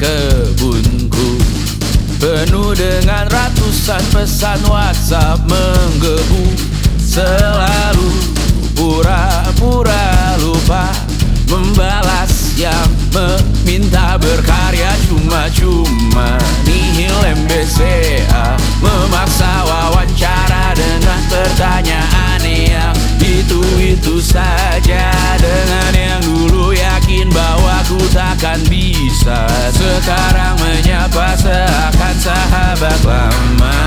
kebunku. Penuh dengan ratusan pesan WhatsApp menggebu. Selalu pura-pura lupa Membalas yang meminta berkarya cuma-cuma sahabat lama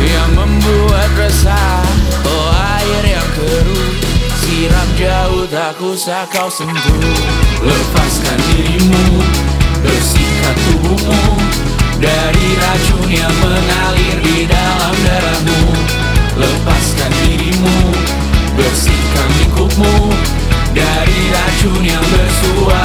Yang membuat resah. Oh air yang keruh. Siram jauh tak usah kau sentuh. Lepaskan dirimu. Bersihkan tubuhmu. Dari racun yang mengalir di dalam darahmu. Lepaskan dirimu. Bersihkan lingkupmu. Dari racun yang bersuara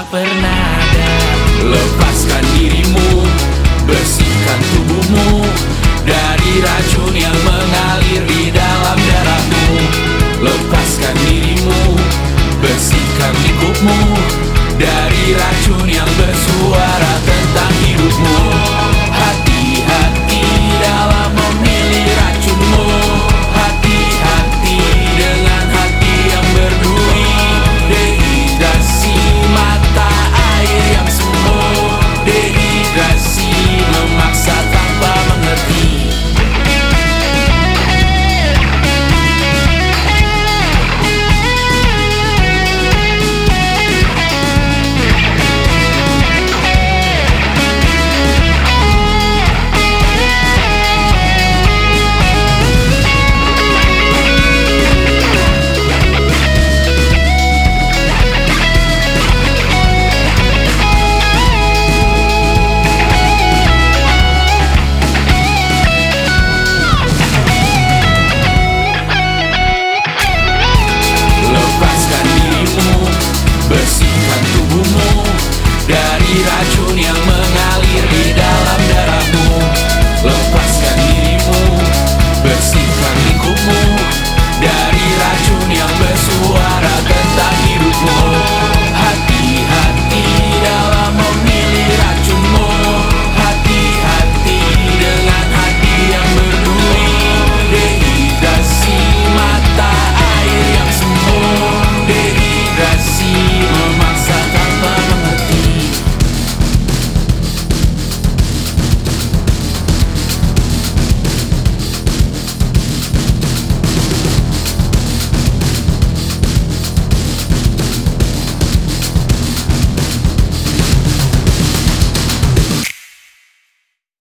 tak pernah ada. Lepaskan dirimu Bersihkan tubuhmu Dari racun yang mengalir di dalam darahmu. Lepaskan dirimu Bersihkan lingkupmu Dari racun yang bersuara tentang hidupmu.